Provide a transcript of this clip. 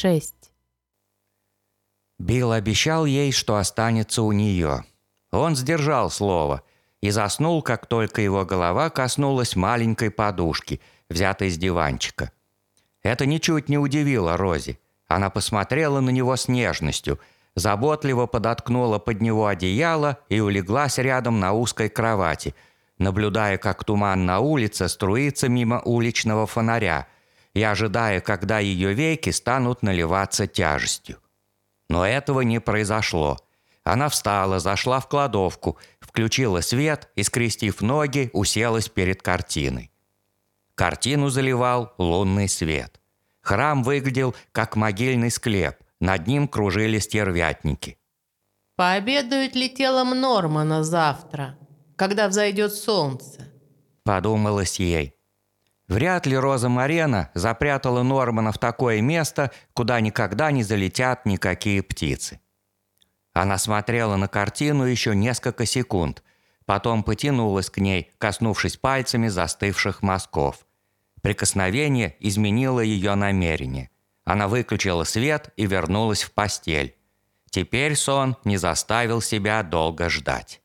6. Билл обещал ей, что останется у нее. Он сдержал слово и заснул, как только его голова коснулась маленькой подушки, взятой с диванчика. Это ничуть не удивило Рози. Она посмотрела на него с нежностью, заботливо подоткнула под него одеяло и улеглась рядом на узкой кровати, наблюдая, как туман на улице струится мимо уличного фонаря и ожидая, когда ее веки станут наливаться тяжестью. Но этого не произошло. Она встала, зашла в кладовку, включила свет и, скрестив ноги, уселась перед картиной. Картину заливал лунный свет. Храм выглядел как могильный склеп, над ним кружили стервятники. Пообедают ли телом Нормана завтра, когда взойдет солнце? Подумалось ей. Вряд ли Роза Марена запрятала Нормана в такое место, куда никогда не залетят никакие птицы. Она смотрела на картину еще несколько секунд, потом потянулась к ней, коснувшись пальцами застывших мазков. Прикосновение изменило ее намерение. Она выключила свет и вернулась в постель. Теперь сон не заставил себя долго ждать.